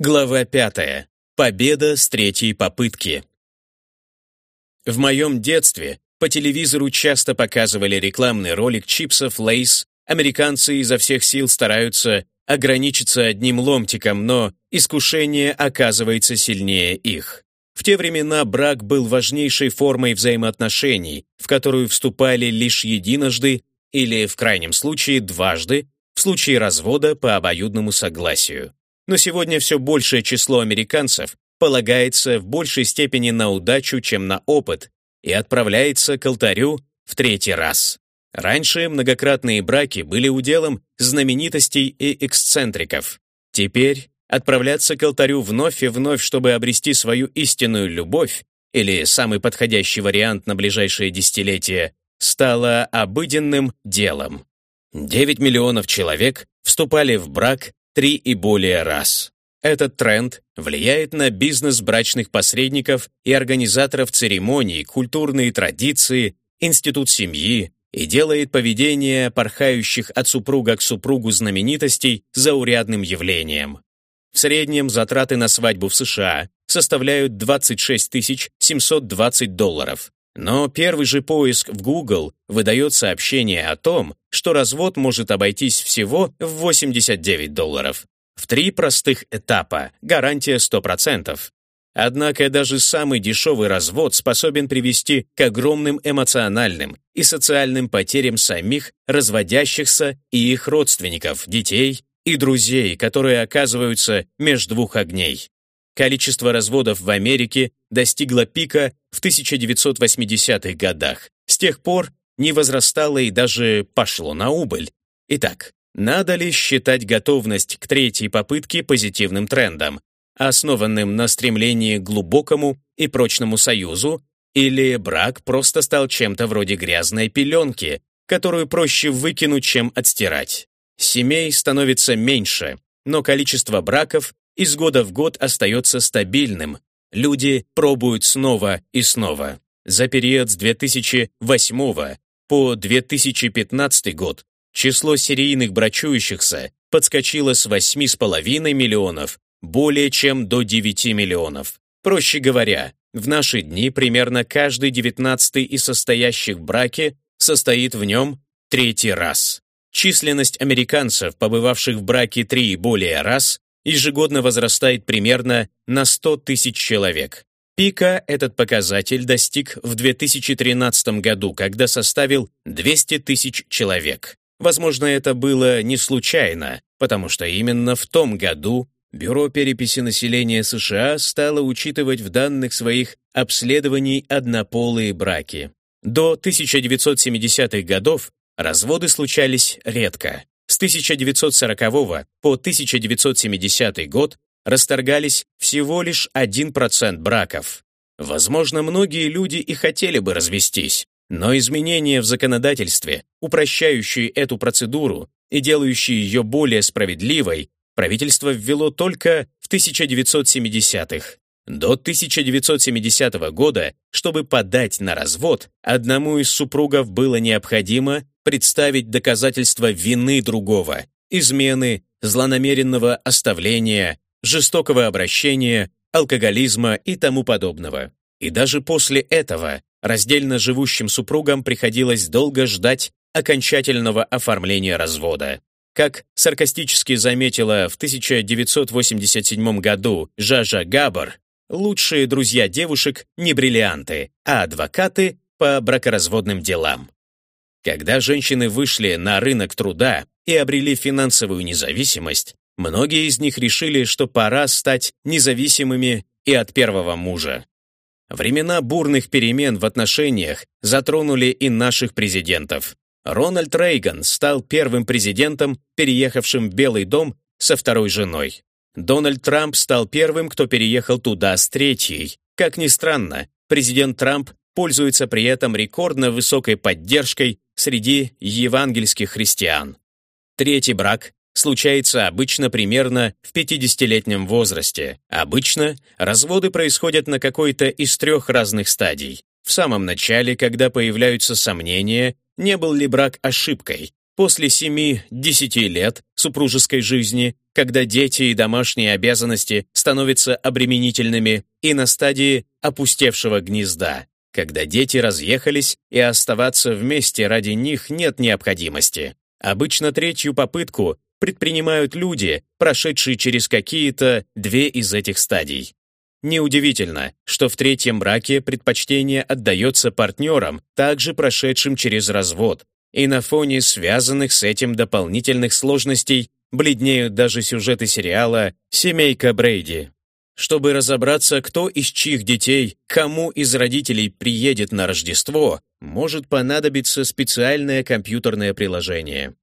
Глава пятая. Победа с третьей попытки. В моем детстве по телевизору часто показывали рекламный ролик чипсов Лейс. Американцы изо всех сил стараются ограничиться одним ломтиком, но искушение оказывается сильнее их. В те времена брак был важнейшей формой взаимоотношений, в которую вступали лишь единожды или, в крайнем случае, дважды, в случае развода по обоюдному согласию но сегодня все большее число американцев полагается в большей степени на удачу, чем на опыт, и отправляется к алтарю в третий раз. Раньше многократные браки были уделом знаменитостей и эксцентриков. Теперь отправляться к алтарю вновь и вновь, чтобы обрести свою истинную любовь, или самый подходящий вариант на ближайшие десятилетия, стало обыденным делом. 9 миллионов человек вступали в брак три и более раз. Этот тренд влияет на бизнес брачных посредников и организаторов церемоний, культурные традиции, институт семьи и делает поведение порхающих от супруга к супругу знаменитостей заурядным явлением. В среднем затраты на свадьбу в США составляют 26 720 долларов. Но первый же поиск в Google выдает сообщение о том, что развод может обойтись всего в 89 долларов. В три простых этапа, гарантия 100%. Однако даже самый дешевый развод способен привести к огромным эмоциональным и социальным потерям самих разводящихся и их родственников, детей и друзей, которые оказываются между двух огней. Количество разводов в Америке достигло пика в 1980-х годах. С тех пор не возрастало и даже пошло на убыль. Итак, надо ли считать готовность к третьей попытке позитивным трендом, основанным на стремлении к глубокому и прочному союзу, или брак просто стал чем-то вроде грязной пеленки, которую проще выкинуть, чем отстирать? Семей становится меньше, но количество браков из года в год остается стабильным. Люди пробуют снова и снова. За период с 2008 по 2015 год число серийных брачующихся подскочило с 8,5 миллионов более чем до 9 миллионов. Проще говоря, в наши дни примерно каждый девятнадцатый из состоящих в браке состоит в нем третий раз. Численность американцев, побывавших в браке три и более раз, ежегодно возрастает примерно на 100 тысяч человек. Пика этот показатель достиг в 2013 году, когда составил 200 тысяч человек. Возможно, это было не случайно, потому что именно в том году Бюро переписи населения США стало учитывать в данных своих обследований однополые браки. До 1970-х годов разводы случались редко. С 1940 по 1970 год расторгались всего лишь 1% браков. Возможно, многие люди и хотели бы развестись, но изменения в законодательстве, упрощающие эту процедуру и делающие ее более справедливой, правительство ввело только в 1970-х. До 1970 года, чтобы подать на развод, одному из супругов было необходимо представить доказательства вины другого, измены, злонамеренного оставления, жестокого обращения, алкоголизма и тому подобного. И даже после этого раздельно живущим супругам приходилось долго ждать окончательного оформления развода. Как саркастически заметила в 1987 году Жажа Габар, лучшие друзья девушек не бриллианты, а адвокаты по бракоразводным делам. Когда женщины вышли на рынок труда и обрели финансовую независимость, многие из них решили, что пора стать независимыми и от первого мужа. Времена бурных перемен в отношениях затронули и наших президентов. Рональд Рейган стал первым президентом, переехавшим в Белый дом со второй женой. Дональд Трамп стал первым, кто переехал туда с третьей. Как ни странно, президент Трамп пользуется при этом рекордно высокой поддержкой среди евангельских христиан. Третий брак случается обычно примерно в 50-летнем возрасте. Обычно разводы происходят на какой-то из трех разных стадий. В самом начале, когда появляются сомнения, не был ли брак ошибкой. после 7-10 лет супружеской жизни, когда дети и домашние обязанности становятся обременительными, и на стадии опустевшего гнезда, когда дети разъехались и оставаться вместе ради них нет необходимости. Обычно третью попытку предпринимают люди, прошедшие через какие-то две из этих стадий. Неудивительно, что в третьем браке предпочтение отдается партнерам, также прошедшим через развод, и на фоне связанных с этим дополнительных сложностей бледнеют даже сюжеты сериала «Семейка Брейди». Чтобы разобраться, кто из чьих детей, кому из родителей приедет на Рождество, может понадобиться специальное компьютерное приложение.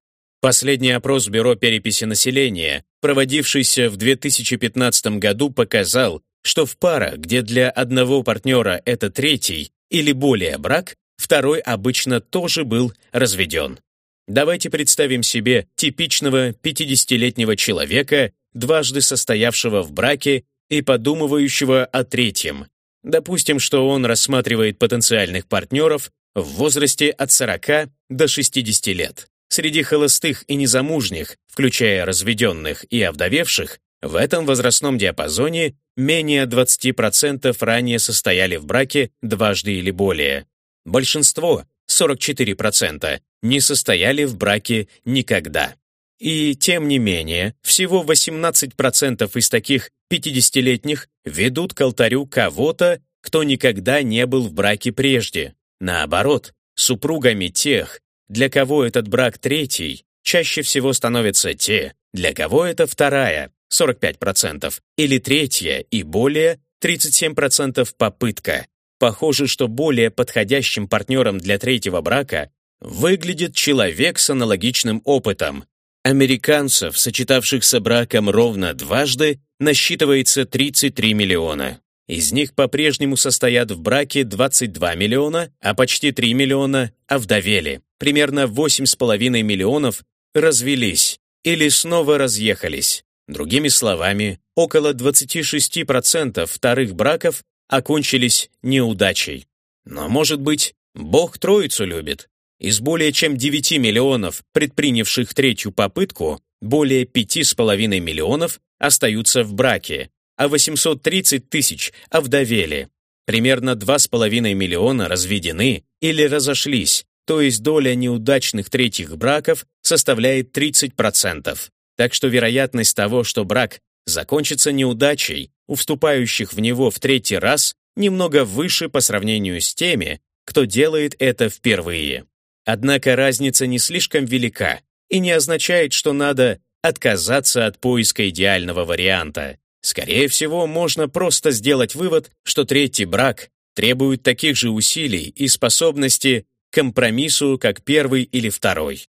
Последний опрос Бюро переписи населения, проводившийся в 2015 году, показал, что в парах, где для одного партнера это третий или более брак, второй обычно тоже был разведен. Давайте представим себе типичного 50-летнего человека, дважды состоявшего в браке и подумывающего о третьем. Допустим, что он рассматривает потенциальных партнеров в возрасте от 40 до 60 лет. Среди холостых и незамужних, включая разведенных и овдовевших, в этом возрастном диапазоне менее 20% ранее состояли в браке дважды или более. Большинство, 44%, не состояли в браке никогда. И тем не менее, всего 18% из таких 50-летних ведут к алтарю кого-то, кто никогда не был в браке прежде. Наоборот, супругами тех, для кого этот брак третий, чаще всего становятся те, для кого это вторая, 45%, или третья и более 37% попытка. Похоже, что более подходящим партнером для третьего брака выглядит человек с аналогичным опытом. Американцев, сочетавшихся браком ровно дважды, насчитывается 33 миллиона. Из них по-прежнему состоят в браке 22 миллиона, а почти 3 миллиона овдовели. Примерно 8,5 миллионов развелись или снова разъехались. Другими словами, около 26% вторых браков окончились неудачей. Но, может быть, Бог Троицу любит. Из более чем 9 миллионов, предпринявших третью попытку, более 5,5 миллионов остаются в браке, а 830 тысяч овдовели. Примерно 2,5 миллиона разведены или разошлись, то есть доля неудачных третьих браков составляет 30%. Так что вероятность того, что брак закончится неудачей у вступающих в него в третий раз, немного выше по сравнению с теми, кто делает это впервые. Однако разница не слишком велика и не означает, что надо отказаться от поиска идеального варианта. Скорее всего, можно просто сделать вывод, что третий брак требует таких же усилий и способности к компромиссу, как первый или второй.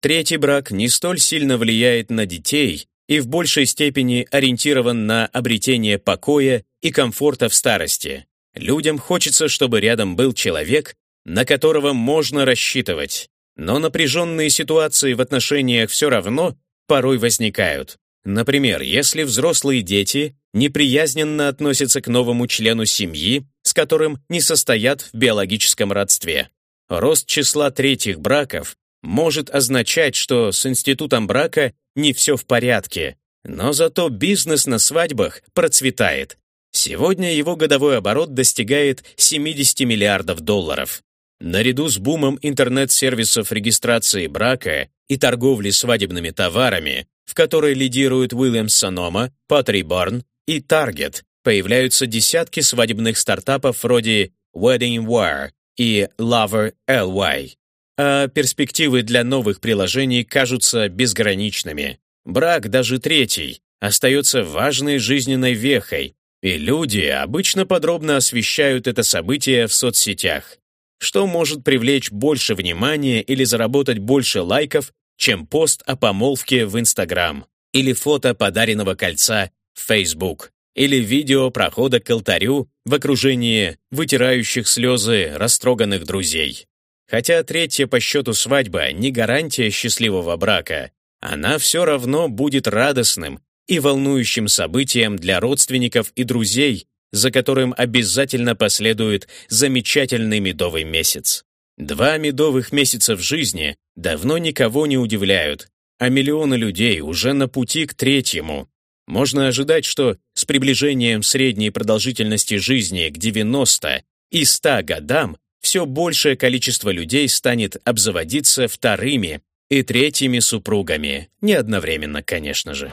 Третий брак не столь сильно влияет на детей и в большей степени ориентирован на обретение покоя и комфорта в старости. Людям хочется, чтобы рядом был человек, на которого можно рассчитывать. Но напряженные ситуации в отношениях все равно порой возникают. Например, если взрослые дети неприязненно относятся к новому члену семьи, с которым не состоят в биологическом родстве. Рост числа третьих браков может означать, что с институтом брака не все в порядке, но зато бизнес на свадьбах процветает. Сегодня его годовой оборот достигает 70 миллиардов долларов. Наряду с бумом интернет-сервисов регистрации брака и торговли свадебными товарами, в которой лидируют Williams Sonoma, Pottery Barn и Target, появляются десятки свадебных стартапов вроде Wedding Wire и Lover LY а перспективы для новых приложений кажутся безграничными. Брак, даже третий, остается важной жизненной вехой, и люди обычно подробно освещают это событие в соцсетях. Что может привлечь больше внимания или заработать больше лайков, чем пост о помолвке в Инстаграм, или фото подаренного кольца в Facebook, или видео прохода к алтарю в окружении вытирающих слезы растроганных друзей. Хотя третья по счету свадьба не гарантия счастливого брака, она все равно будет радостным и волнующим событием для родственников и друзей, за которым обязательно последует замечательный медовый месяц. Два медовых месяца в жизни давно никого не удивляют, а миллионы людей уже на пути к третьему. Можно ожидать, что с приближением средней продолжительности жизни к 90 и 100 годам все большее количество людей станет обзаводиться вторыми и третьими супругами, не одновременно, конечно же.